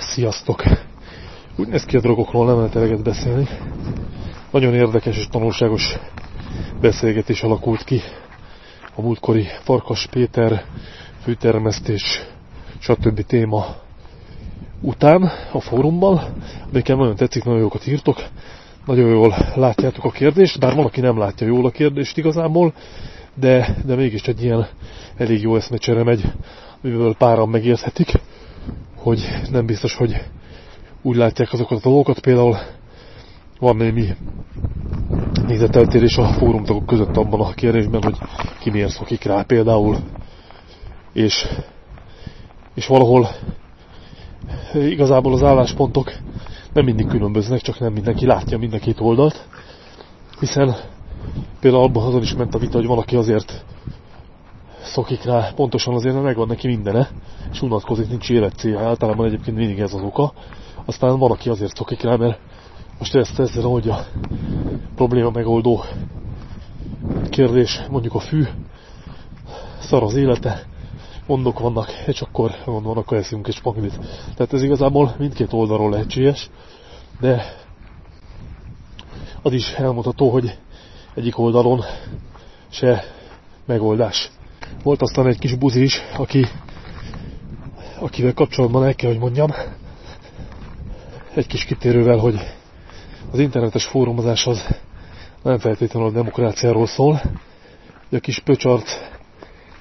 Sziasztok! Úgy néz ki a drogokról nem lehet eleget beszélni. Nagyon érdekes és tanulságos beszélgetés alakult ki a múltkori Farkas Péter főtermesztés stb. téma után a fórumban. Nekem nagyon tetszik, nagyon jókat írtok. Nagyon jól látjátok a kérdést, bár van, aki nem látja jól a kérdést igazából, de, de mégis egy ilyen elég jó eszmecsere megy, amiből páran megérthetik hogy nem biztos, hogy úgy látják azokat a dolgokat. Például van némi nézeteltérés a fórumtagok között abban a kérdésben, hogy ki miért szokik rá például. És, és valahol igazából az álláspontok nem mindig különböznek, csak nem mindenki látja mind a két oldalt. Hiszen például abban azon is ment a vita, hogy valaki azért szokik rá, pontosan azért, mert megvan neki mindene, és unatkozik, nincs életcélja. Általában egyébként mindig ez az oka. Aztán van, aki azért szokik rá, mert most ezt ezzel oldja probléma megoldó kérdés, mondjuk a fű, szar az élete, gondok vannak, és akkor van, akkor eszünk egy spaglit. Tehát ez igazából mindkét oldalról lehetséges, de az is elmondható, hogy egyik oldalon se megoldás. Volt aztán egy kis buzi is, aki, akivel kapcsolatban el kell, hogy mondjam, egy kis kitérővel, hogy az internetes fórumozás az nem feltétlenül a demokráciáról szól, a kis pöcsart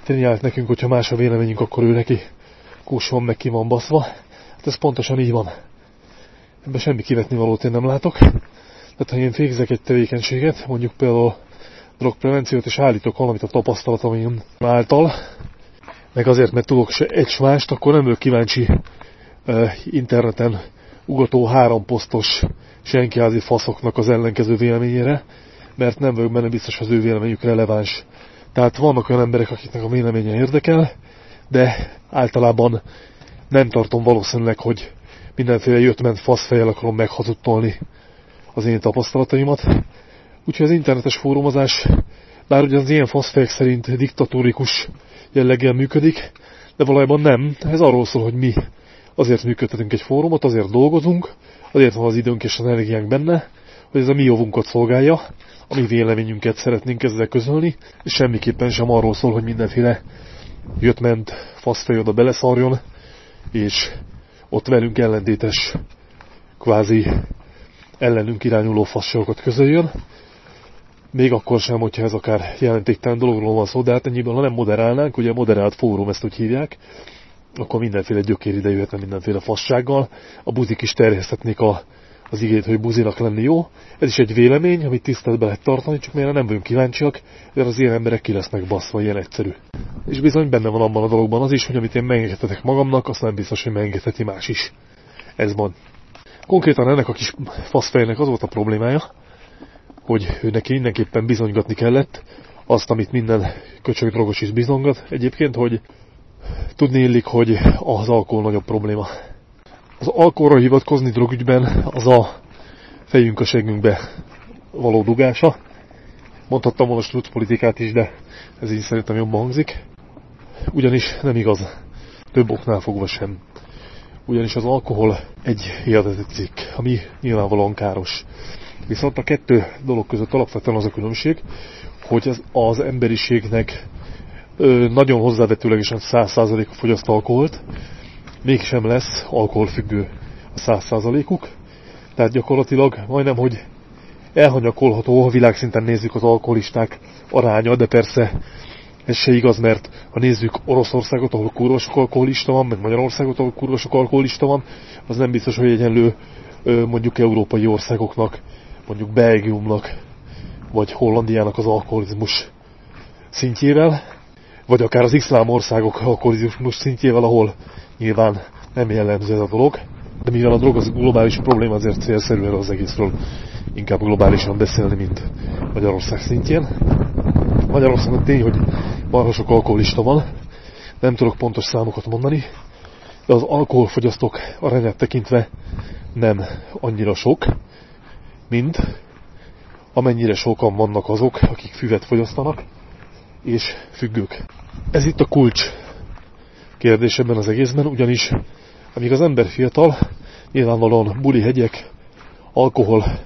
tényált nekünk, hogyha más a véleményünk, akkor ő neki kús meg ki van baszva. Hát ez pontosan így van. Ebben semmi kivetni valót én nem látok. Tehát ha én végzek egy tevékenységet, mondjuk például drogprevenciót, és állítok valamit a tapasztalataim által, meg azért, mert tudok se egy mást, akkor nem vagyok kíváncsi uh, interneten ugató három posztos senkiházi faszoknak az ellenkező véleményére, mert nem vagyok benne biztos, az ő véleményük releváns. Tehát vannak olyan emberek, akiknek a véleménye érdekel, de általában nem tartom valószínűleg, hogy mindenféle jött-ment faszfejjel akarom meghazudtolni az én tapasztalataimat. Úgyhogy az internetes fórumozás, bár ugye az ilyen faszfejek szerint diktatórikus jelleggel működik, de valójában nem. Ez arról szól, hogy mi azért működtetünk egy fórumot, azért dolgozunk, azért van az időnk és az energiánk benne, hogy ez a mi javunkat szolgálja, a mi véleményünket szeretnénk ezzel közölni, és semmiképpen sem arról szól, hogy mindenféle jött-ment faszfej oda beleszarjon, és ott velünk ellentétes, kvázi ellenünk irányuló fasságokat közöljön, még akkor sem, hogyha ez akár jelentéktelen dologról van szó, de hát ennyiben, ha nem moderálnánk, ugye a moderált fórum ezt úgy hívják, akkor mindenféle gyökér ide jöhetne mindenféle fassággal, a buzik is terjesztetnék a, az igét, hogy buzinak lenni jó. Ez is egy vélemény, amit tiszteletbe lehet tartani, csak miért nem vagyunk kíváncsiak, mert az ilyen emberek ki lesznek baszva, ilyen egyszerű. És bizony benne van abban a dologban az is, hogy amit én megengedhetek magamnak, azt nem biztos, hogy megengedheti más is. Ez van. Konkrétan ennek a kis faszfejnek az volt a problémája, hogy ő neki mindenképpen bizonygatni kellett azt, amit minden köcsög drogos is bizonygat egyébként, hogy tudni illik, hogy az alkohol nagyobb probléma. Az alkoholra hivatkozni drogügyben az a fejünk a segünkbe való dugása. Mondhattam volna struc politikát is, de ez így szerintem jobban hangzik. Ugyanis nem igaz. Több oknál fogva sem. Ugyanis az alkohol egy hihetetlen cikk, ami nyilvánvalóan káros. Viszont a kettő dolog között alapvetően az a különbség, hogy az, az emberiségnek ö, nagyon hozzávetőlegesen 100%-a fogyaszt alkoholt, mégsem lesz alkoholfüggő a 100%-uk. Tehát gyakorlatilag majdnem, hogy elhanyakolható, ha világszinten nézzük az alkoholisták aránya, de persze ez se igaz, mert ha nézzük Oroszországot, ahol kurva sok alkoholista van, meg Magyarországot, ahol kurva sok alkoholista van, az nem biztos, hogy egyenlő mondjuk európai országoknak mondjuk Belgiumnak, vagy Hollandiának az alkoholizmus szintjével, vagy akár az iszlám országok alkoholizmus szintjével, ahol nyilván nem jellemző ez a dolog. De mivel a drog az globális probléma, azért célszerű az egészről inkább globálisan beszélni, mint Magyarország szintjén. Magyarországon tény, hogy marha sok alkoholista van, nem tudok pontos számokat mondani, de az alkoholfogyasztók arányát tekintve nem annyira sok, mint amennyire sokan vannak azok, akik füvet fogyasztanak, és függők. Ez itt a kulcs kérdés ebben az egészben, ugyanis Amíg az ember fiatal, nyilvánvalóan buli hegyek, alkohol,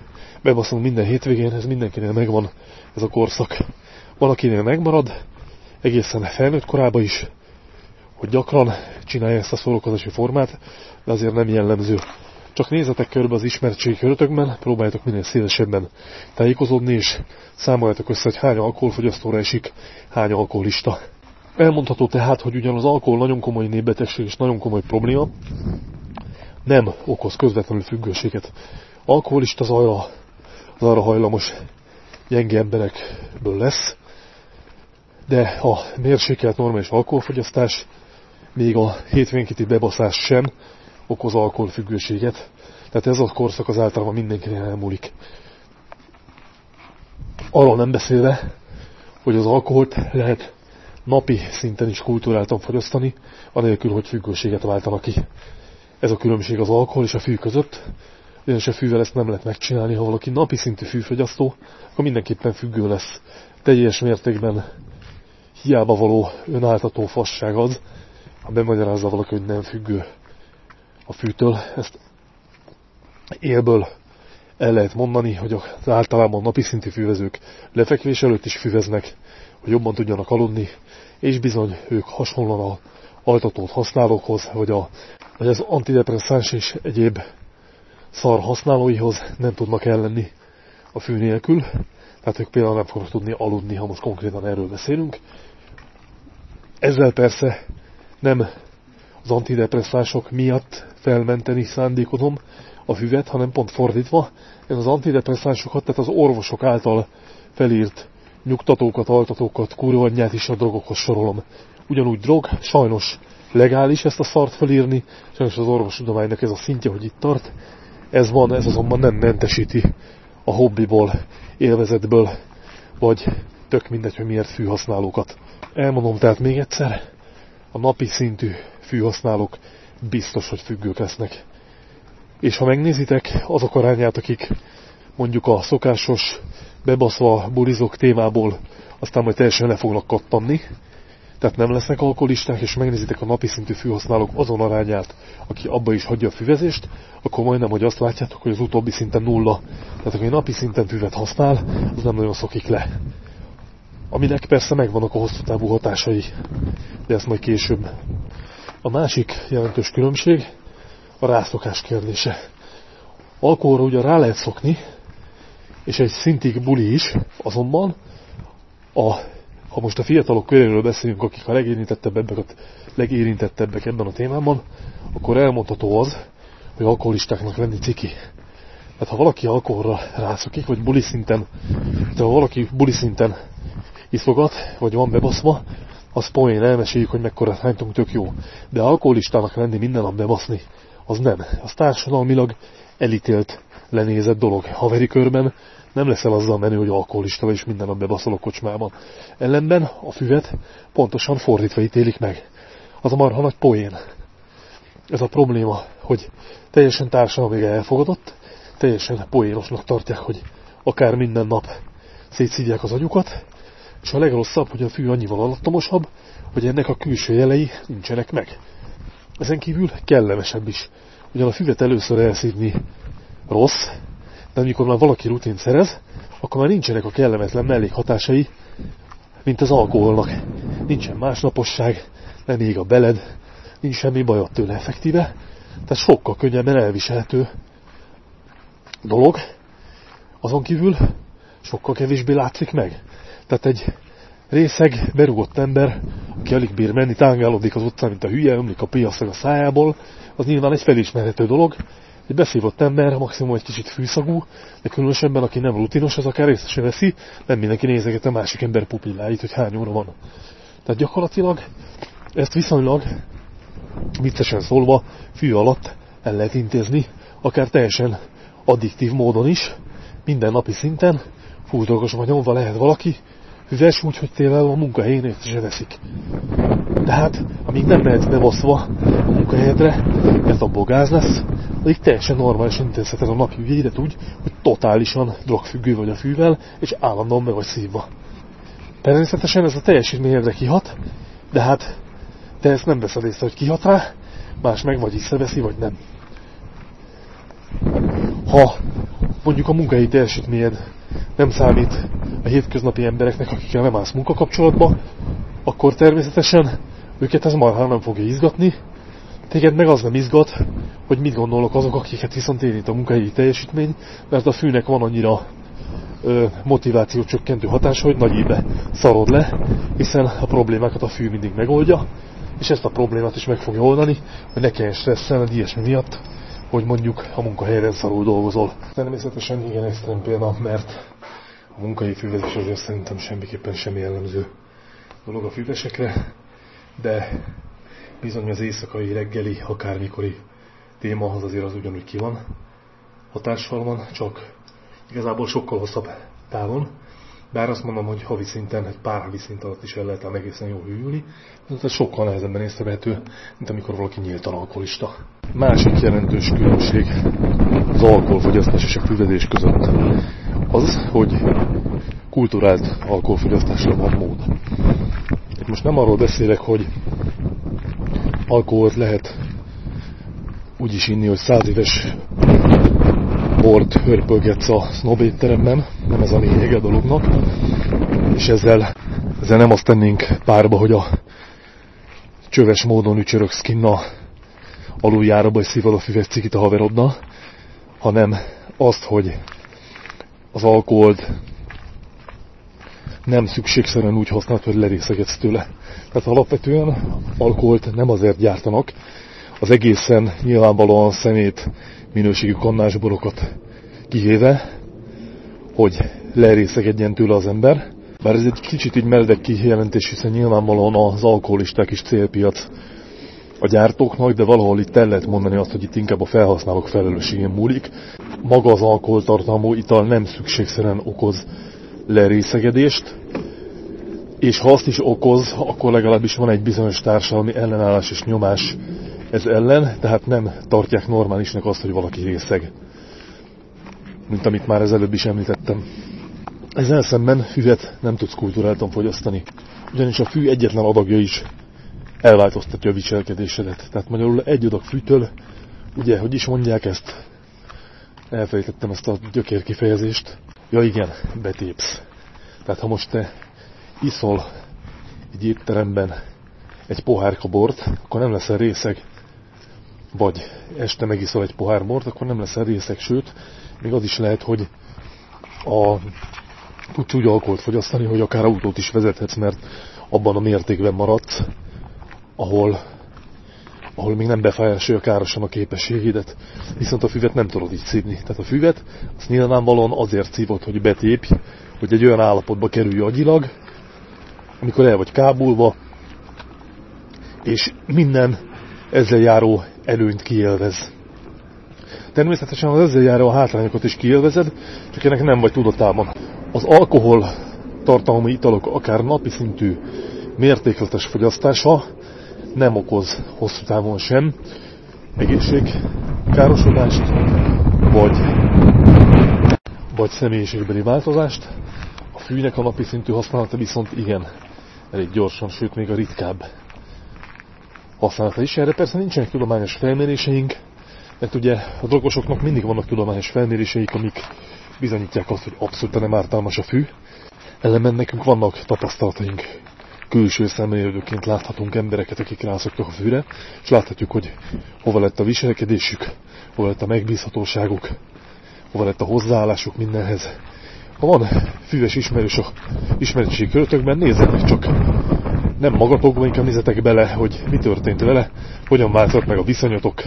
bebaszunk minden hétvégén, ez mindenkinél megvan ez a korszak. Van, akinél megmarad, egészen felnőtt korában is, hogy gyakran csinálja ezt a szórakozási formát, de azért nem jellemző. Csak nézzetek körbe az ismertségi körötökben, próbáljátok minél szélesebben tájékozódni, és számoljátok össze, hogy hány alkoholfogyasztóra esik, hány alkoholista. Elmondható tehát, hogy ugyan az alkohol nagyon komoly népbetegség és nagyon komoly probléma, nem okoz közvetlenül függőséget. Alkoholista az arra, az arra hajlamos gyenge emberekből lesz, de a mérsékelt normális alkoholfogyasztás, még a hétvénkiti bebaszás sem okoz alkoholfüggőséget. Tehát ez a korszak az általában mindenkinek elmúlik. Arról nem beszélve, hogy az alkoholt lehet napi szinten is kultúráltan fogyasztani, anélkül, hogy függőséget váltanak ki. Ez a különbség az alkohol és a fű között, ugyanis a fűvel ezt nem lehet megcsinálni, ha valaki napi szintű fűfogyasztó, akkor mindenképpen függő lesz. Teljes mértékben hiába való önáltató fasság az, ha bemagyarázza valaki, hogy nem függő a fűtől. Ezt élből el lehet mondani, hogy az általában napi szintű fűvezők lefekvés előtt is füveznek, hogy jobban tudjanak aludni, és bizony ők hasonlóan a altatót használókhoz, vagy, a, vagy az antidepresszáns és egyéb szar használóihoz nem tudnak ellenni a fű nélkül. Tehát ők például nem fognak tudni aludni, ha most konkrétan erről beszélünk. Ezzel persze nem az antidepresszások miatt felmenteni szándékozom a füvet, hanem pont fordítva. Ez az antidepresszánsokat, tehát az orvosok által felírt nyugtatókat, altatókat, kurvanyát is a drogokhoz sorolom. Ugyanúgy drog, sajnos legális ezt a szart felírni, sajnos az orvostudománynak ez a szintje, hogy itt tart. Ez van, ez azonban nem mentesíti a hobbiból, élvezetből, vagy tök mindegy, hogy miért fűhasználókat. Elmondom tehát még egyszer, a napi szintű fűhasználók biztos, hogy függők lesznek. És ha megnézitek azok arányát, akik mondjuk a szokásos bebaszva burizok témából aztán majd teljesen le fognak kattanni, tehát nem lesznek alkoholisták, és megnézitek a napi szintű fűhasználók azon arányát, aki abba is hagyja a füvezést, akkor majdnem, hogy azt látjátok, hogy az utóbbi szinten nulla. Tehát aki napi szinten füvet használ, az nem nagyon szokik le. Aminek persze megvannak a hosszú távú hatásai, de ezt majd később. A másik jelentős különbség a rászokás kérdése. Alkoholra ugye rá lehet szokni, és egy szintig buli is, azonban a, ha most a fiatalok köréről beszélünk, akik a legérintettebbek, legérintettebbek ebben a témában, akkor elmondható az, hogy alkoholistáknak lenni ciki. Tehát ha valaki alkoholra rászokik, vagy buli szinten, tehát ha valaki buli szinten iszogat, vagy van bebaszva, az poén, elmeséljük, hogy mekkora hánytunk tök jó. De alkoholistának lenni minden nap bebaszni, az nem. Az társadalmilag elítélt, lenézett dolog. Haveri körben nem leszel azzal menő, hogy alkoholista vagy, és minden nap bebaszol kocsmában. Ellenben a füvet pontosan fordítva ítélik meg. Az a marha nagy poén. Ez a probléma, hogy teljesen társadalmilag elfogadott, teljesen poénosnak tartják, hogy akár minden nap szétszívják az agyukat, és a legrosszabb, hogy a fű annyival alattomosabb, hogy ennek a külső jelei nincsenek meg. Ezen kívül kellemesebb is. Ugyan a füvet először elszívni rossz, de amikor már valaki rutin szerez, akkor már nincsenek a kellemetlen mellékhatásai, mint az alkoholnak. Nincsen másnaposság, nem ég a beled, nincs semmi bajod tőle effektíve, tehát sokkal könnyebben elviselhető dolog. Azon kívül sokkal kevésbé látszik meg. Tehát egy részeg, berugott ember, aki alig bír menni, tángálódik az utcán, mint a hülye, ömlik a piaszag a szájából, az nyilván egy felismerhető dolog. Egy beszívott ember, maximum egy kicsit fűszagú, de különösebben, aki nem rutinos, az akár észre se veszi, nem mindenki nézeget a másik ember pupilláit, hogy hány óra van. Tehát gyakorlatilag ezt viszonylag, viccesen szólva, fű alatt el lehet intézni, akár teljesen addiktív módon is, minden napi szinten, fúzdolgos vagy nyomva lehet valaki, üves úgy, hogy tényleg a munkahelyén észre se veszik. Tehát, amíg nem mehetsz bebaszva a munkahelyedre, mert abból gáz lesz, addig teljesen normálisan intézheted a napi ügyeidet úgy, hogy totálisan drogfüggő vagy a fűvel, és állandóan be vagy szívva. Természetesen ez a teljesítményedre kihat, de hát te ezt nem veszed észre, hogy kihat rá, más meg vagy visszaveszi, vagy nem. Ha mondjuk a munkai teljesítményed nem számít a hétköznapi embereknek, akikkel nem állsz munkakapcsolatba, akkor természetesen őket ez marha nem fogja izgatni, téged meg az nem izgat, hogy mit gondolok azok, akiket viszont érint a munkai teljesítmény, mert a fűnek van annyira ö, motiváció csökkentő hatása, hogy nagy éve szarod le, hiszen a problémákat a fű mindig megoldja, és ezt a problémát is meg fogja oldani, hogy ne kelljen stresszelned ilyesmi miatt, hogy mondjuk a munkahelyen szarul dolgozol. Természetesen igen extrém példa, mert a munkai fűvezés azért szerintem semmiképpen sem jellemző dolog a fűvesekre, de bizony az éjszakai, reggeli, akármikori téma az azért az ugyanúgy ki van hatással van, csak igazából sokkal hosszabb távon. Bár azt mondom, hogy havi szinten, egy pár havi szint alatt is el lehet egészen jól hűlni, ez sokkal nehezebben észrevehető, mint amikor valaki nyíltan alkoholista. Másik jelentős különbség az alkoholfogyasztás és a füvedés között az, hogy kulturált alkoholfogyasztásra van mód. Itt most nem arról beszélek, hogy alkoholt lehet úgy is inni, hogy száz éves bort hörpölgetsz a snob étteremben, nem ez a lényeg a dolognak, és ezzel, ezzel nem azt tennénk párba, hogy a csöves módon ücsörögsz kinn a aluljáróba, és szívod a füves cikit a haverodna, hanem azt, hogy az alkoholt nem szükségszerűen úgy használod, hogy lerészegetsz tőle. Tehát alapvetően alkoholt nem azért gyártanak, az egészen nyilvánvalóan szemét minőségű kannásborokat kivéve, hogy lerészegedjen tőle az ember. Bár ez egy kicsit így meredek kijelentés, hiszen nyilvánvalóan az alkoholisták is célpiac a gyártóknak, de valahol itt el lehet mondani azt, hogy itt inkább a felhasználók felelősségén múlik. Maga az alkoholtartalmú ital nem szükségszerűen okoz lerészegedést, és ha azt is okoz, akkor legalábbis van egy bizonyos társadalmi ellenállás és nyomás ez ellen, tehát nem tartják normálisnak azt, hogy valaki részeg. Mint amit már ezelőbb is említettem. Ezzel szemben füvet nem tudsz kulturáltan fogyasztani. Ugyanis a fű egyetlen adagja is elváltoztatja a viselkedésedet. Tehát magyarul egy adag fűtől, ugye, hogy is mondják ezt? Elfelejtettem ezt a gyökér kifejezést. Ja igen, betépsz. Tehát ha most te iszol egy étteremben egy pohárka bort, akkor nem leszel részeg. Vagy este megiszol egy pohár bort, akkor nem leszel részeg, sőt, még az is lehet, hogy a, tudsz úgy alkoholt fogyasztani, hogy akár autót is vezethetsz, mert abban a mértékben maradsz, ahol, ahol még nem befolyásolja károsan a képességedet, viszont a füvet nem tudod így szívni. Tehát a füvet azt nyilvánvalóan azért szívod, hogy betépj, hogy egy olyan állapotba kerülj agyilag, amikor el vagy kábulva, és minden ezzel járó előnyt kielvez. Természetesen az ezzel járó hátrányokat is kielvezed, csak ennek nem vagy tudatában. Az alkohol tartalmú italok akár napi szintű mértékletes fogyasztása nem okoz hosszú távon sem egészségkárosodást, vagy, vagy személyiségbeli változást. A fűnek a napi szintű használata viszont igen, elég gyorsan, sőt még a ritkább használata is. Erre persze nincsenek tudományos felméréseink, mert ugye a drogosoknak mindig vannak tudományos felméréseik, amik bizonyítják azt, hogy abszolút nem ártalmas a fű. Ellenben nekünk vannak tapasztalataink külső szemlélőként láthatunk embereket, akik rászoktak a fűre, és láthatjuk, hogy hova lett a viselkedésük, hova lett a megbízhatóságuk, hova lett a hozzáállásuk mindenhez. Ha van füves ismerős a ismeretségi körötökben, nézzetek csak nem magatokban, inkább nézzetek bele, hogy mi történt vele, hogyan változott meg a viszonyotok.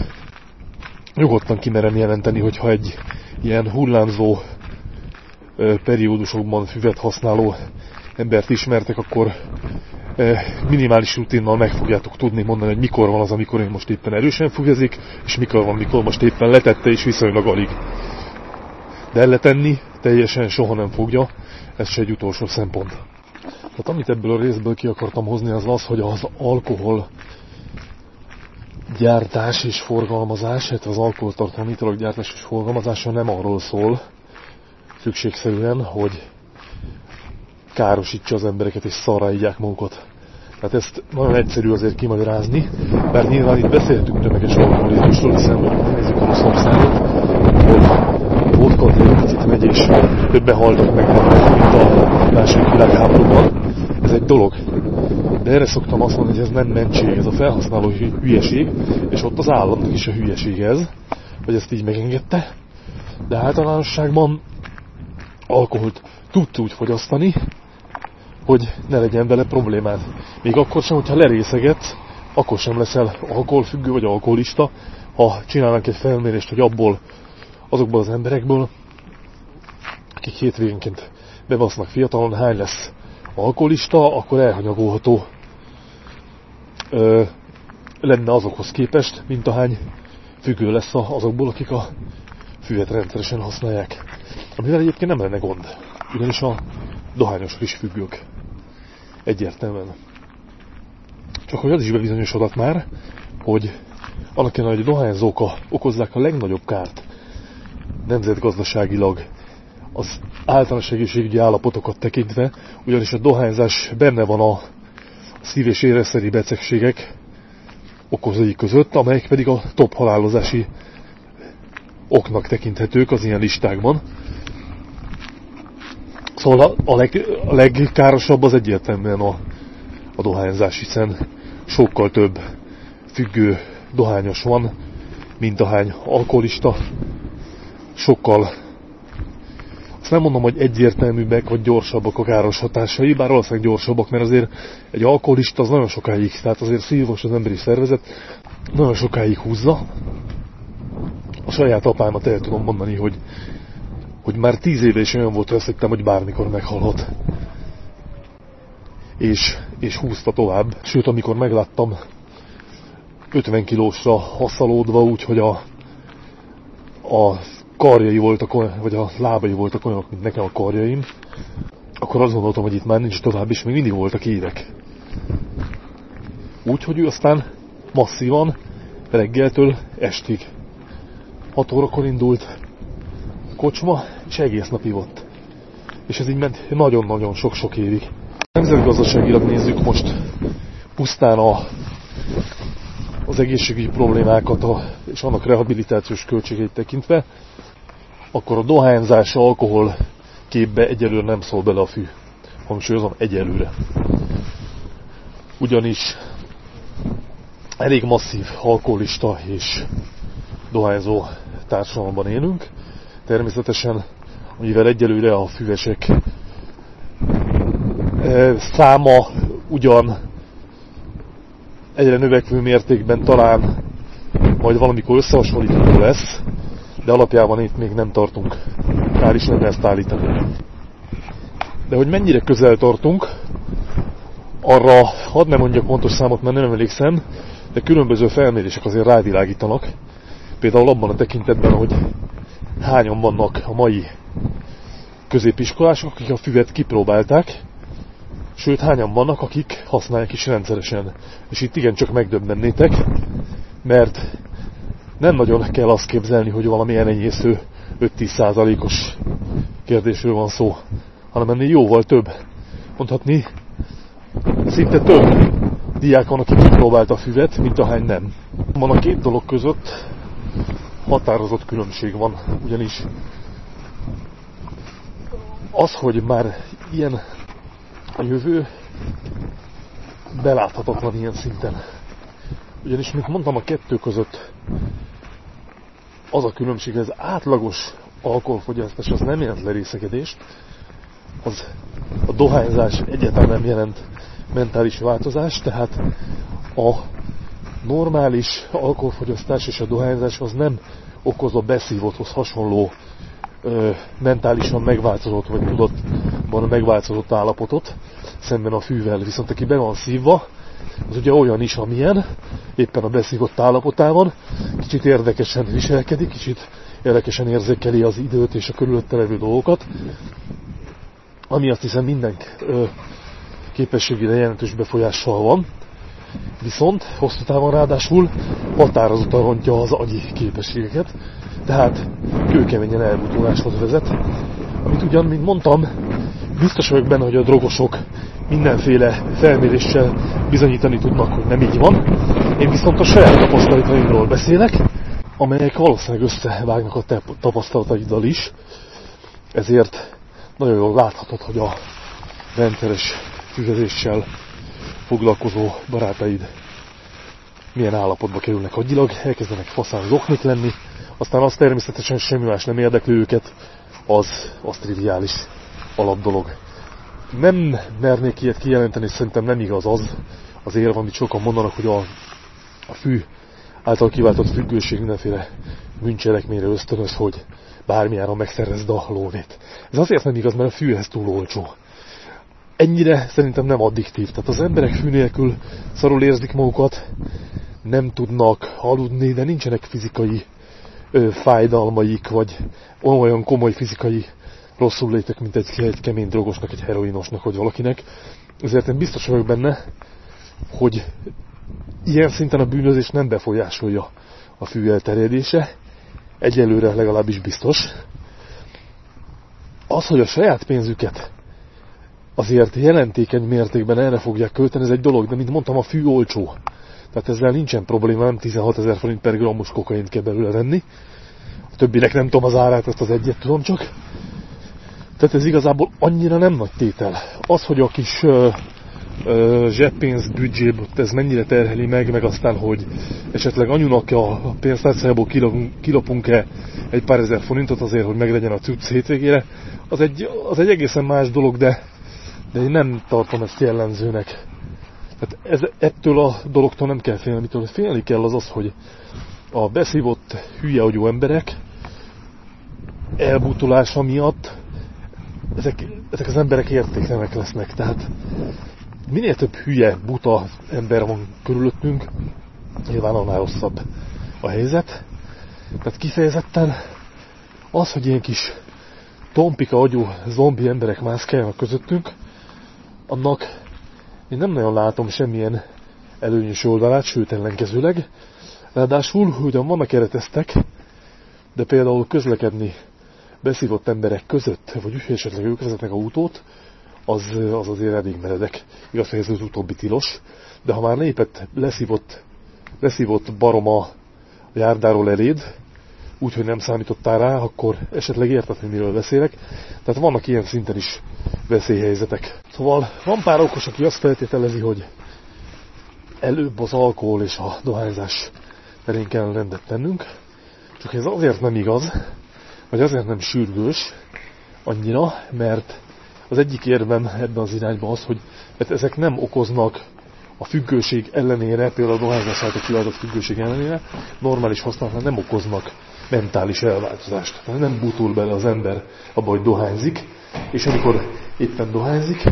Nyugodtan kimerem jelenteni, hogyha egy ilyen hullámzó periódusokban füvet használó embert ismertek, akkor minimális rutinnal meg fogjátok tudni mondani, hogy mikor van az, amikor én most éppen erősen fugezik, és mikor van, mikor most éppen letette, és viszonylag alig. De elletenni teljesen soha nem fogja, ez se egy utolsó szempont. Tehát amit ebből a részből ki akartam hozni, az az, hogy az alkohol gyártás és forgalmazás, hát az alkoholtartalmi italok gyártás és forgalmazása nem arról szól szükségszerűen, hogy károsítsa az embereket és szarra magukat. Hát ezt nagyon egyszerű azért kimagyarázni, mert nyilván itt beszéltünk tömeges alkoholizmusról, hiszen nézzük a Oroszországot, ahol vodka egy picit megy, és többen haltak meg, mint a második világháborúban. Dolog. De erre szoktam azt mondani, hogy ez nem mentség, ez a felhasználó hülyeség, és ott az államnak is a hülyeség ez, hogy ezt így megengedte. De általánosságban alkoholt tudsz úgy fogyasztani, hogy ne legyen vele problémád. Még akkor sem, hogyha lerészegetsz, akkor sem leszel alkoholfüggő vagy alkoholista, ha csinálnak egy felmérést, hogy abból, azokból az emberekből, akik hétvégénként bevasznak fiatalon, hány lesz alkoholista, akkor elhanyagolható ö, lenne azokhoz képest, mint ahány függő lesz azokból, akik a füvet rendszeresen használják. Amivel egyébként nem lenne gond, ugyanis a dohányosok is függők. Egyértelműen. Csak hogy az is bebizonyosodott már, hogy annak ellenére, hogy a dohányzók okozzák a legnagyobb kárt nemzetgazdaságilag az általános egészségügyi állapotokat tekintve, ugyanis a dohányzás benne van a szív- és érezszeri betegségek okozói között, amelyek pedig a top halálozási oknak tekinthetők az ilyen listákban. Szóval a, leg, a legkárosabb az egyértelműen a, a dohányzás, hiszen sokkal több függő dohányos van, mint ahány alkoholista. Sokkal, nem mondom, hogy egyértelműbbek vagy gyorsabbak a káros hatásai, bár valószínűleg gyorsabbak, mert azért egy alkoholista az nagyon sokáig, tehát azért szívos az emberi szervezet, nagyon sokáig húzza. A saját apámat el tudom mondani, hogy hogy már tíz éve is olyan volt, hogy azt hittem, hogy bármikor meghalhat. És, és húzta tovább. Sőt, amikor megláttam 50 kilósra haszalódva, úgyhogy a, a karjai voltak olyan, vagy a lábai voltak olyanok, mint nekem a karjaim, akkor azt gondoltam, hogy itt már nincs tovább, és még mindig voltak évek. Úgyhogy ő aztán masszívan reggeltől estig 6 órakor indult, kocsma, és egész nap ivott. És ez így ment nagyon-nagyon sok-sok évig. Nemzetgazdaságilag nézzük most pusztán a, az egészségügyi problémákat a, és annak rehabilitációs költségeit tekintve, akkor a dohányzás, alkohol képbe egyelőre nem szól bele a fű. Hangsúlyozom, egyelőre. Ugyanis elég masszív alkoholista és dohányzó társadalomban élünk, Természetesen, mivel egyelőre a füvesek e, száma ugyan egyre növekvő mértékben talán majd valamikor összehasonlítható lesz, de alapjában itt még nem tartunk. Kár is lenne ezt állítani. De hogy mennyire közel tartunk, arra hadd nem mondjak pontos számot, mert nem emlékszem, de különböző felmérések azért rávilágítanak. Például abban a tekintetben, hogy hányan vannak a mai középiskolások, akik a füvet kipróbálták, sőt hányan vannak, akik használják is rendszeresen. És itt igencsak megdöbbennétek, mert nem nagyon kell azt képzelni, hogy valami elenyésző 5-10%-os kérdésről van szó, hanem ennél jóval több. Mondhatni, szinte több diák van, aki kipróbálta a füvet, mint ahány nem. Van a két dolog között határozott különbség van, ugyanis az, hogy már ilyen a jövő beláthatatlan ilyen szinten. Ugyanis, mint mondtam, a kettő között az a különbség, az átlagos alkoholfogyasztás az nem jelent lerészekedést, az a dohányzás egyáltalán nem jelent mentális változás, tehát a normális alkoholfogyasztás és a dohányzás az nem okoz a beszívotthoz hasonló ö, mentálisan megváltozott, vagy tudatban megváltozott állapotot, szemben a fűvel. Viszont aki be van szívva, az ugye olyan is, amilyen, éppen a beszívott állapotában, kicsit érdekesen viselkedik, kicsit érdekesen érzékeli az időt és a körülötte levő dolgokat, ami azt hiszem minden képességére jelentős befolyással van. Viszont hosszú távon ráadásul határozottan rontja az agyi képességeket, tehát kőkeményen elbutuláshoz vezet, amit ugyan, mint mondtam, Biztos vagyok benne, hogy a drogosok mindenféle felméréssel bizonyítani tudnak, hogy nem így van. Én viszont a saját tapasztalataimról beszélek, amelyek valószínűleg összevágnak a te tapasztalataiddal is. Ezért nagyon jól láthatod, hogy a rendszeres füvezéssel foglalkozó barátaid milyen állapotba kerülnek agyilag, elkezdenek faszán zoknik lenni, aztán az természetesen semmi más nem érdekli őket, az, az triviális alapdolog. Nem mernék ilyet kijelenteni, szerintem nem igaz az, az érv, amit sokan mondanak, hogy a, a fű által kiváltott függőség mindenféle bűncselekményre ösztönöz, hogy bármilyen megszerezd a lóvét. Ez azért nem igaz, mert a fű ez túl olcsó. Ennyire szerintem nem addiktív. Tehát az emberek fű nélkül szarul érzik magukat, nem tudnak aludni, de nincsenek fizikai ö, fájdalmaik, vagy olyan komoly fizikai rosszul létek, mint egy, egy kemény drogosnak, egy heroinosnak, vagy valakinek. Ezért én biztos vagyok benne, hogy ilyen szinten a bűnözés nem befolyásolja a fű elterjedése. Egyelőre legalábbis biztos. Az, hogy a saját pénzüket azért jelentékeny mértékben erre fogják költeni, ez egy dolog, de mint mondtam, a fű olcsó. Tehát ezzel nincsen probléma, nem 16 ezer forint per grammos kokaint kell belőle venni. A többinek nem tudom az árát, ezt az egyet tudom csak. Tehát ez igazából annyira nem nagy tétel. Az, hogy a kis ö, ö, zseppénz büdzséből ez mennyire terheli meg, meg aztán, hogy esetleg anyunak a pénztárcájából kilopunk-e egy pár ezer forintot azért, hogy meglegyen a cucc hétvégére, az egy, az egy egészen más dolog, de, de én nem tartom ezt jellemzőnek. Tehát ez, ettől a dologtól nem kell félni, amitől félni kell az az, hogy a beszívott hülye agyú emberek elbútulása miatt ezek, ezek az emberek értéklenek lesznek. Tehát minél több hülye, buta ember van körülöttünk, nyilván annál rosszabb a helyzet. Tehát kifejezetten az, hogy ilyen kis tompika agyú zombi emberek mászkáljanak közöttünk, annak én nem nagyon látom semmilyen előnyös oldalát, sőt ellenkezőleg. Ráadásul ugyan vannak ereteztek, de például közlekedni beszívott emberek között, vagy esetleg ők vezetnek a útót, az, az azért elég meredek. Igaz, hogy ez az utóbbi tilos, de ha már lépett, leszívott, leszívott baroma a járdáról eléd, úgyhogy nem számítottál rá, akkor esetleg érted, hogy miről beszélek. Tehát vannak ilyen szinten is veszélyhelyzetek. Szóval van pár okos, aki azt feltételezi, hogy előbb az alkohol és a dohányzás terén kell rendet tennünk, csak ez azért nem igaz, vagy azért nem sürgős annyira, mert az egyik érvem ebben az irányban az, hogy mert ezek nem okoznak a függőség ellenére, például a dohányzás által kiadott függőség ellenére, normális használatlan nem okoznak mentális elváltozást. Nem butul bele az ember abba, hogy dohányzik, és amikor éppen dohányzik,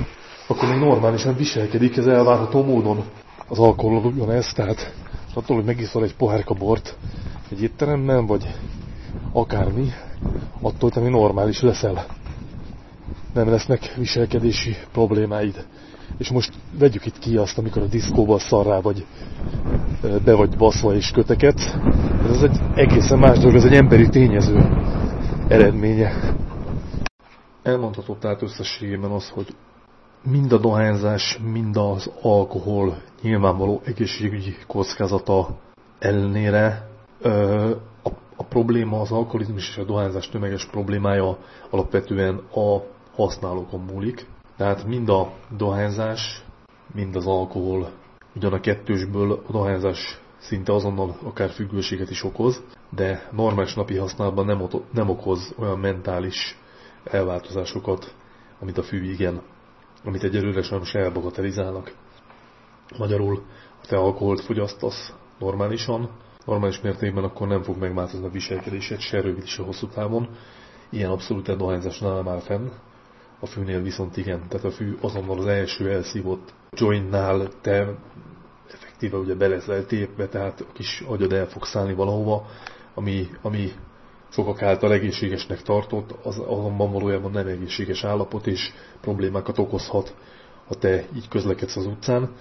akkor még normálisan viselkedik ez elvárható módon. Az alkohol ugyanez, tehát attól, hogy megiszol egy pohárka bort egy étteremben, vagy akármi, attól te normális leszel. Nem lesznek viselkedési problémáid. És most vegyük itt ki azt, amikor a diszkóba szarrá vagy be vagy baszva és köteket. Ez egy egészen más dolog, ez egy emberi tényező eredménye. Elmondható tehát összességében az, hogy mind a dohányzás, mind az alkohol nyilvánvaló egészségügyi kockázata ellenére a, a probléma, az alkoholizmus és a dohányzás tömeges problémája alapvetően a használókon múlik. Tehát mind a dohányzás, mind az alkohol, ugyan a kettősből a dohányzás szinte azonnal akár függőséget is okoz, de normális napi használatban nem, nem okoz olyan mentális elváltozásokat, amit a fű igen, amit egyelőre sajnos elbagatelizálnak. Magyarul, ha te alkoholt fogyasztasz normálisan, normális mértékben, akkor nem fog megváltozni a viselkedésed se rövid, se hosszú távon. Ilyen abszolút dohányzásnál már fenn, a fűnél viszont igen, tehát a fű azonnal az első elszívott jointnál te effektíve ugye be leszel tépve, tehát a kis agyad el fog szállni valahova, ami, ami sokak által egészségesnek tartott, az azonban valójában nem egészséges állapot, és problémákat okozhat, ha te így közlekedsz az utcán.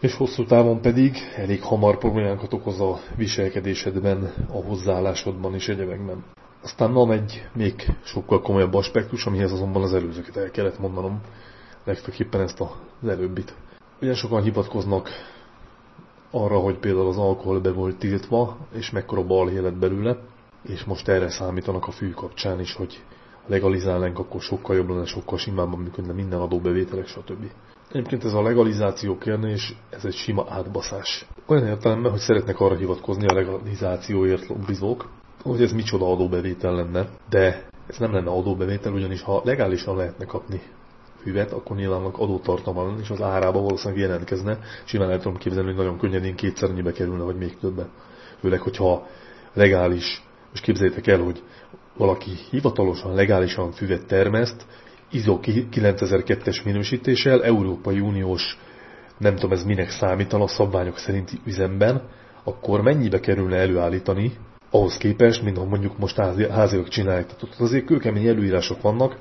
És hosszú távon pedig elég hamar problémákat okoz a viselkedésedben, a hozzáállásodban és egyebekben. Aztán van egy még sokkal komolyabb aspektus, amihez azonban az előzőket el kellett mondanom, legfőképpen ezt az előbbit. Ugye sokan hivatkoznak arra, hogy például az alkohol be volt tiltva, és mekkora balhé lett belőle, és most erre számítanak a fű kapcsán is, hogy legalizálnánk, akkor sokkal jobb lenne, sokkal simábban működne minden adóbevételek, stb. Egyébként ez a legalizáció kérdés, ez egy sima átbaszás. Olyan értelemben, hogy szeretnek arra hivatkozni a legalizációért lobbizók, hogy ez micsoda adóbevétel lenne, de ez nem lenne adóbevétel, ugyanis ha legálisan lehetne kapni füvet, akkor nyilván adótartalma lenne, és az árába valószínűleg jelentkezne. Simán el tudom képzelni, hogy nagyon könnyedén kétszer annyibe kerülne, vagy még többen. Főleg, hogyha legális, most képzeljétek el, hogy valaki hivatalosan, legálisan füvet termeszt, ISO 9002-es minősítéssel, Európai Uniós, nem tudom ez minek számítana szabványok szerinti üzemben, akkor mennyibe kerülne előállítani, ahhoz képest, mint ha mondjuk most háziak csinálják. Tehát ott azért kőkemény előírások vannak,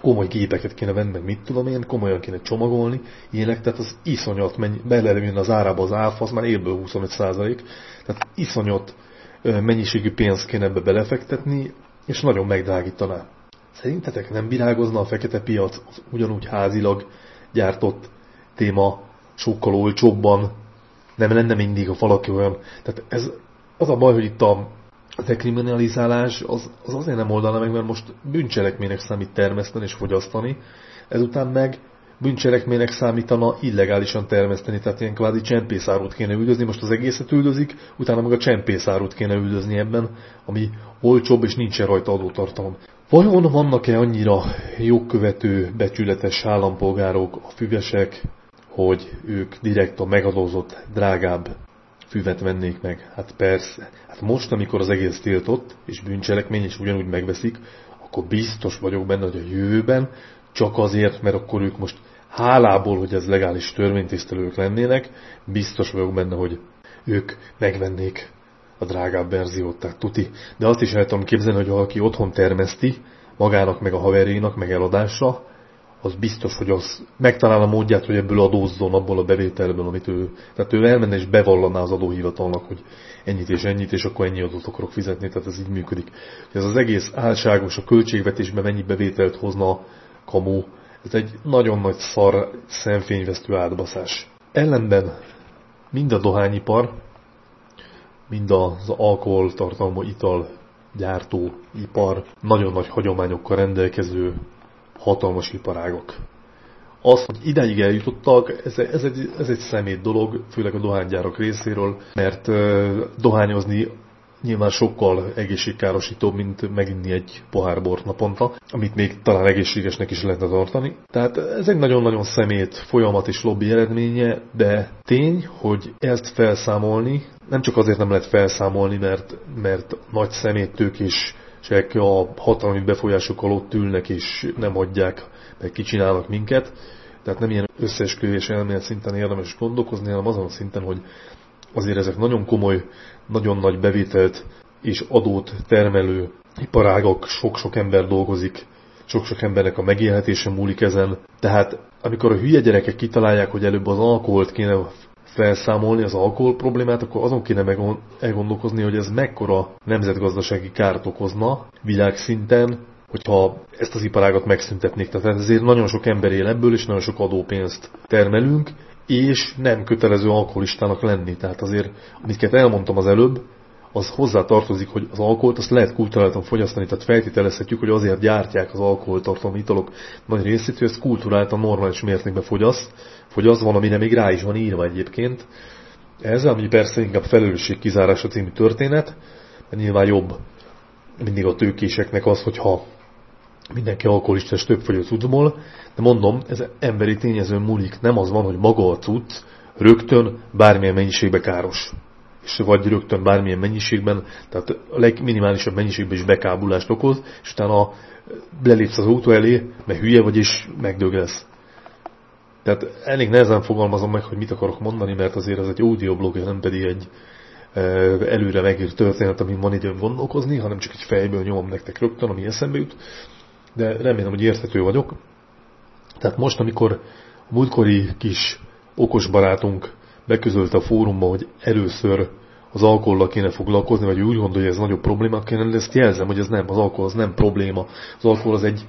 komoly gépeket kéne venni, meg mit tudom én, komolyan kéne csomagolni, ilyenek, tehát az iszonyat, mennyi, belejön az árába az áfa, az már évből 25 százalék, tehát iszonyat mennyiségű pénzt kéne ebbe belefektetni, és nagyon megdrágítaná. Szerintetek nem virágozna a fekete piac az ugyanúgy házilag gyártott téma sokkal olcsóbban? Nem lenne mindig, a valaki olyan... Tehát ez az a baj, hogy itt a dekriminalizálás az, az azért nem oldana meg, mert most bűncselekménynek számít termeszteni és fogyasztani, ezután meg bűncselekménynek számítana illegálisan termeszteni, tehát ilyen kvázi csempészárút kéne üldözni, most az egészet üldözik, utána meg a csempészárút kéne üldözni ebben, ami olcsóbb és nincsen rajta adótartalom. Vajon vannak-e annyira jogkövető, becsületes állampolgárok, a füvesek, hogy ők direkt a megadózott, drágább füvet vennék meg? Hát persze. Hát most, amikor az egész tiltott, és bűncselekmény, és ugyanúgy megveszik, akkor biztos vagyok benne, hogy a jövőben csak azért, mert akkor ők most hálából, hogy ez legális törvénytisztelők lennének, biztos vagyok benne, hogy ők megvennék a drágább verziót, tehát tuti. De azt is el tudom képzelni, hogy valaki otthon termeszti, magának, meg a haverjénak, meg eladásra, az biztos, hogy az megtalál a módját, hogy ebből adózzon abból a bevételből, amit ő... Tehát ő elmenne és bevallaná az adóhivatalnak, hogy ennyit és ennyit, és akkor ennyi adót akarok fizetni, tehát ez így működik. Ez az egész álságos, a költségvetésben mennyi bevételt hozna kamu, ez egy nagyon nagy szar szemfényvesztő átbaszás. Ellenben mind a dohányipar, mind az alkoholtartalmú ital gyártó ipar nagyon nagy hagyományokkal rendelkező hatalmas iparágok. Az, hogy ideig eljutottak, ez, ez, egy, ez egy szemét dolog, főleg a dohánygyárak részéről, mert dohányozni nyilván sokkal egészségkárosítóbb, mint meginni egy pohár bort naponta, amit még talán egészségesnek is lehetne tartani. Tehát ez egy nagyon-nagyon szemét folyamat és lobby eredménye, de tény, hogy ezt felszámolni, nem csak azért nem lehet felszámolni, mert, mert nagy szeméttők is csak a hatalmi befolyások ott ülnek és nem adják, meg kicsinálnak minket. Tehát nem ilyen összeesküvés elmélet szinten érdemes gondolkozni, hanem azon szinten, hogy azért ezek nagyon komoly, nagyon nagy bevételt és adót termelő iparágok, sok-sok ember dolgozik, sok-sok embernek a megélhetése múlik ezen. Tehát amikor a hülye gyerekek kitalálják, hogy előbb az alkoholt kéne felszámolni, az alkohol problémát, akkor azon kéne elgondolkozni, hogy ez mekkora nemzetgazdasági kárt okozna világszinten, hogyha ezt az iparágat megszüntetnék. Tehát ezért nagyon sok ember él ebből, és nagyon sok adópénzt termelünk, és nem kötelező alkoholistának lenni. Tehát azért, amiket elmondtam az előbb, az hozzá tartozik, hogy az alkoholt azt lehet kulturáltan fogyasztani, tehát feltételezhetjük, hogy azért gyártják az alkoholtartalmi italok nagy részét, hogy ezt kulturáltan normális mértékben fogyaszt, fogyaszt, van, amire még rá is van írva egyébként. Ez, ami persze inkább felelősség kizárása című történet, mert nyilván jobb mindig a tőkéseknek az, hogyha mindenki alkoholista és több fogy a cuccból, de mondom, ez emberi tényezőn múlik, nem az van, hogy maga a cucc rögtön bármilyen mennyiségbe káros. És vagy rögtön bármilyen mennyiségben, tehát a legminimálisabb mennyiségben is bekábulást okoz, és utána lelépsz az autó elé, mert hülye vagy, és megdöglesz. Tehát elég nehezen fogalmazom meg, hogy mit akarok mondani, mert azért ez egy audioblog, nem pedig egy előre megírt történet, amin van időm gondolkozni, hanem csak egy fejből nyomom nektek rögtön, ami eszembe jut de remélem, hogy érthető vagyok. Tehát most, amikor a múltkori kis okos barátunk beközölte a fórumba, hogy először az alkohollal kéne foglalkozni, vagy úgy gondolja, hogy ez nagyobb probléma kéne, de ezt jelzem, hogy ez nem, az alkohol az nem probléma. Az alkohol az egy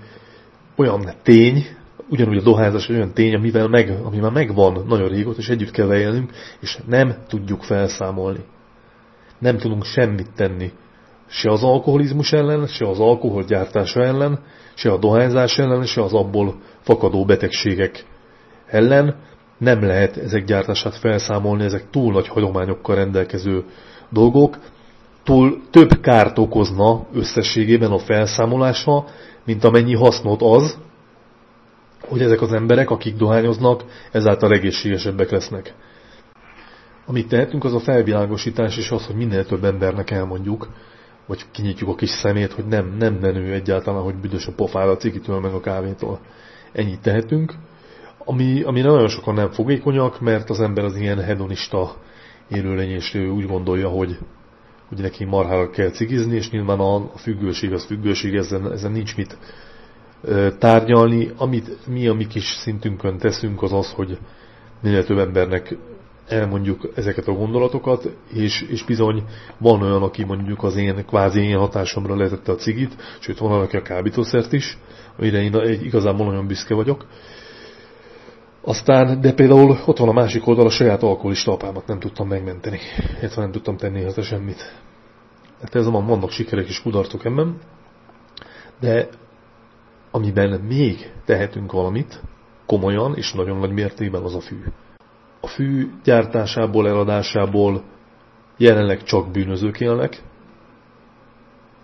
olyan tény, ugyanúgy a dohányzás olyan tény, amivel meg, ami már megvan nagyon régóta, és együtt kell élnünk, és nem tudjuk felszámolni. Nem tudunk semmit tenni. Se az alkoholizmus ellen, se az alkohol gyártása ellen, se a dohányzás ellen, se az abból fakadó betegségek ellen. Nem lehet ezek gyártását felszámolni, ezek túl nagy hagyományokkal rendelkező dolgok, túl több kárt okozna összességében a felszámolása, mint amennyi hasznot az, hogy ezek az emberek, akik dohányoznak, ezáltal egészségesebbek lesznek. Amit tehetünk, az a felvilágosítás és az, hogy minél több embernek elmondjuk, vagy kinyitjuk a kis szemét, hogy nem, nem menő egyáltalán, hogy büdös a pofára a cikitől meg a kávétól. Ennyit tehetünk. Ami, ami nagyon sokan nem fogékonyak, mert az ember az ilyen hedonista élőlény, és ő úgy gondolja, hogy, hogy neki marhára kell cigizni, és nyilván a, a függőség az függőség, ezen, ezen nincs mit tárgyalni. Amit mi a mi kis szintünkön teszünk, az az, hogy minél több embernek elmondjuk ezeket a gondolatokat, és, és bizony van olyan, aki mondjuk az én kvázi én hatásomra letette a cigit, sőt van olyan, aki a kábítószert is, amire én egy, igazából nagyon büszke vagyok. Aztán, de például ott van a másik oldal, a saját alkoholista apámat nem tudtam megmenteni, illetve nem tudtam tenni érte semmit. Hát ez van, vannak sikerek és kudarcok ebben, de amiben még tehetünk valamit, komolyan és nagyon nagy mértékben az a fű. A fű gyártásából, eladásából jelenleg csak bűnözők élnek.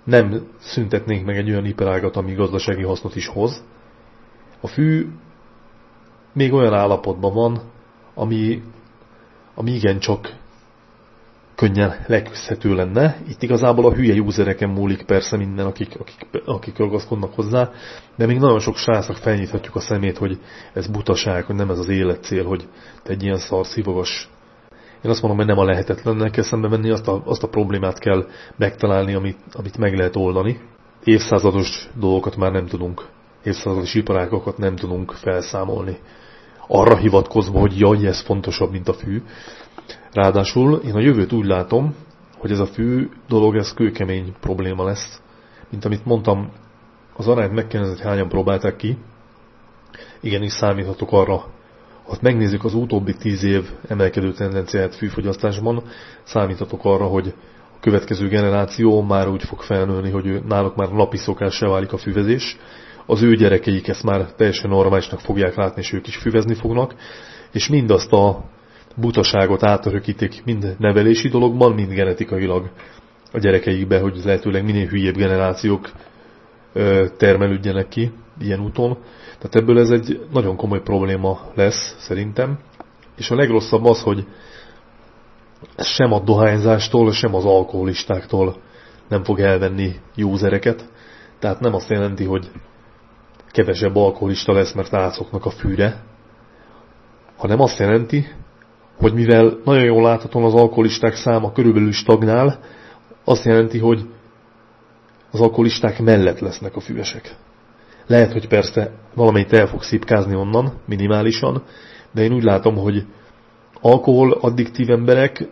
Nem szüntetnénk meg egy olyan iparágat, ami gazdasági hasznot is hoz. A fű még olyan állapotban van, ami, ami igencsak könnyen leküzdhető lenne. Itt igazából a hülye usereken múlik persze minden, akik, akik, akik ragaszkodnak hozzá, de még nagyon sok srácnak felnyithatjuk a szemét, hogy ez butaság, hogy nem ez az életcél, hogy te egy ilyen szar szívogas. Én azt mondom, hogy nem a lehetetlennek kell szembe menni, azt a, azt a problémát kell megtalálni, amit, amit meg lehet oldani. Évszázados dolgokat már nem tudunk, évszázados iparágokat nem tudunk felszámolni. Arra hivatkozva, hogy jaj, ez fontosabb, mint a fű, Ráadásul én a jövőt úgy látom, hogy ez a fő dolog, ez kőkemény probléma lesz. Mint amit mondtam, az arányt megkérdezett, hogy hányan próbálták ki. Igenis számíthatok arra, ha megnézzük az utóbbi tíz év emelkedő tendenciáját fűfogyasztásban, számíthatok arra, hogy a következő generáció már úgy fog felnőni, hogy náluk már napi szokássá válik a füvezés. Az ő gyerekeik ezt már teljesen normálisnak fogják látni, és ők is füvezni fognak, és mindazt a butaságot átörökítik mind nevelési dologban, mind genetikailag a gyerekeikbe, hogy lehetőleg minél hülyébb generációk termelődjenek ki ilyen úton. Tehát ebből ez egy nagyon komoly probléma lesz szerintem. És a legrosszabb az, hogy sem a dohányzástól, sem az alkoholistáktól nem fog elvenni józereket. Tehát nem azt jelenti, hogy kevesebb alkoholista lesz, mert átszoknak a fűre, hanem azt jelenti, hogy mivel nagyon jól láthatóan az alkoholisták száma körülbelül stagnál, azt jelenti, hogy az alkoholisták mellett lesznek a füvesek. Lehet, hogy persze valamelyik el fog szipkázni onnan, minimálisan, de én úgy látom, hogy alkohol addiktív emberek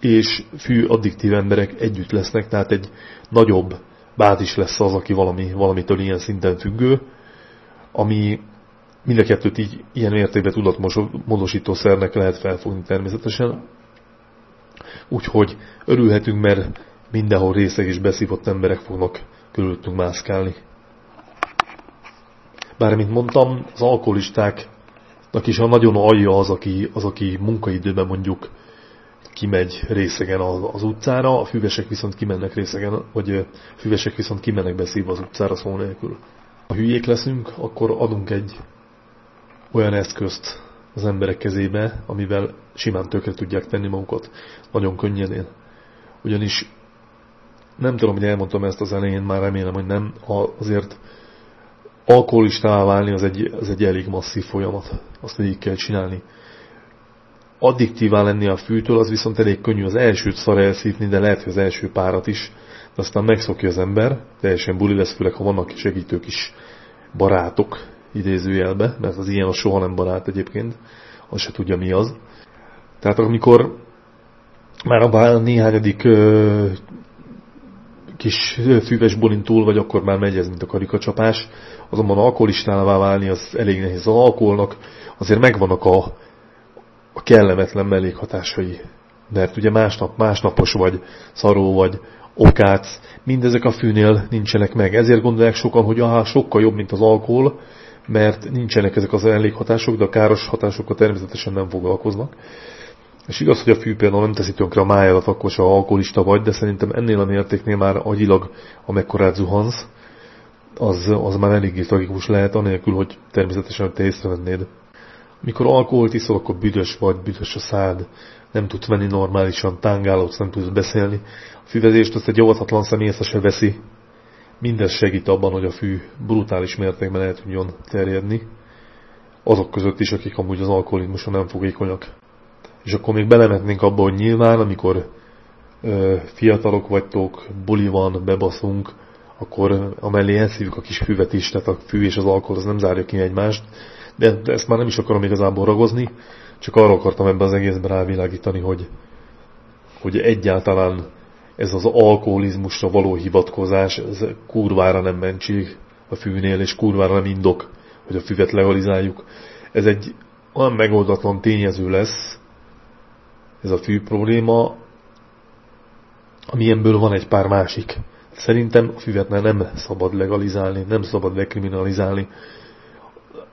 és fű addiktív emberek együtt lesznek, tehát egy nagyobb bázis lesz az, aki valami, valamitől ilyen szinten függő, ami Mind a kettőt így ilyen mértékben tudatmódosítószernek lehet felfogni természetesen. Úgyhogy örülhetünk, mert mindenhol részeg és beszívott emberek fognak körülöttünk mászkálni. Bár, mint mondtam, az alkoholistáknak is a nagyon alja az, aki, az, aki munkaidőben mondjuk kimegy részegen az utcára, a füvesek viszont kimennek részegen, vagy füvesek viszont kimennek beszívva az utcára szó nélkül. Ha hülyék leszünk, akkor adunk egy olyan eszközt az emberek kezébe, amivel simán tökre tudják tenni magukat, nagyon könnyedén. Ugyanis nem tudom, hogy elmondtam ezt az elején, már remélem, hogy nem, azért alkoholistává válni az egy, az egy elég masszív folyamat, azt végig kell csinálni. Addiktívá lenni a fűtől, az viszont elég könnyű. Az elsőt szar elszívni, de lehet, hogy az első párat is, de aztán megszokja az ember, teljesen buli lesz, főleg ha vannak segítők is, barátok, idézőjelbe, mert az ilyen a soha nem barát egyébként, az se tudja mi az. Tehát amikor már a néhányadik kis füves túl vagy, akkor már megy ez, mint a karikacsapás. Azonban alkoholistává válni az elég nehéz. Az alkoholnak azért megvannak a, a kellemetlen mellékhatásai. Mert ugye másnap, másnapos vagy, szaró vagy, okát, mindezek a fűnél nincsenek meg. Ezért gondolják sokan, hogy aha, sokkal jobb, mint az alkohol, mert nincsenek ezek az eléghatások, de a káros hatásokkal természetesen nem foglalkoznak. És igaz, hogy a fű például nem teszi tönkre a májadat, akkor se alkoholista vagy, de szerintem ennél a mértéknél már agyilag, amekkorát zuhansz, az, az már eléggé tragikus lehet, anélkül, hogy természetesen te észrevennéd. Mikor alkoholt iszol, akkor büdös vagy, büdös a szád, nem tudsz menni normálisan, tángálódsz, nem tudsz beszélni. A füvezést azt egy óvatatlan személy veszi. Mindez segít abban, hogy a fű brutális mértékben el tudjon terjedni. Azok között is, akik amúgy az alkoholizmusra nem fogékonyak. És akkor még belemetnénk abba, hogy nyilván, amikor ö, fiatalok vagytok, buli van, bebaszunk, akkor amellé elszívjuk a kis füvet is, tehát a fű és az alkohol az nem zárja ki egymást, de ezt már nem is akarom igazából ragozni, csak arra akartam ebben az egészben rávilágítani, hogy, hogy egyáltalán ez az alkoholizmusra való hivatkozás, ez kurvára nem mentség a fűnél, és kurvára nem indok, hogy a füvet legalizáljuk. Ez egy olyan megoldatlan tényező lesz, ez a fű probléma, amilyenből van egy pár másik. Szerintem a füvet nem szabad legalizálni, nem szabad dekriminalizálni.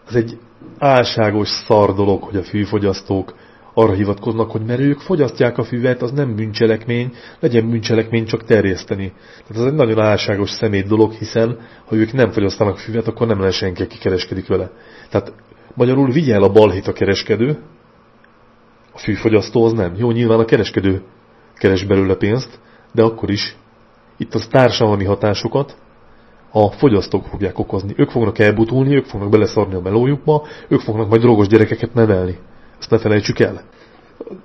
Ez egy álságos szar dolog, hogy a fűfogyasztók arra hivatkoznak, hogy mert ők fogyasztják a füvet, az nem bűncselekmény, legyen bűncselekmény csak terjeszteni. Tehát ez egy nagyon álságos szemét dolog, hiszen ha ők nem fogyasztanak füvet, akkor nem lesz senki, aki kereskedik vele. Tehát magyarul vigye el a balhét a kereskedő, a fűfogyasztó az nem. Jó, nyilván a kereskedő keres belőle pénzt, de akkor is itt az társadalmi hatásokat a fogyasztók fogják okozni. Ők fognak elbutulni, ők fognak beleszarni a melójukba, ők fognak majd drogos gyerekeket nevelni. Ezt ne felejtsük el.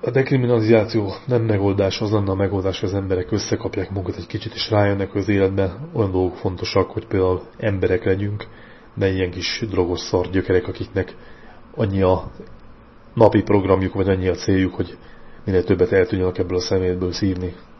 A dekriminalizáció nem megoldás, az lenne a megoldás, hogy az emberek összekapják magukat egy kicsit, és rájönnek, hogy az életben olyan dolgok fontosak, hogy például emberek legyünk, ne ilyen kis drogos szar gyökerek, akiknek annyi a napi programjuk, vagy annyi a céljuk, hogy minél többet el tudjanak ebből a szemétből szívni.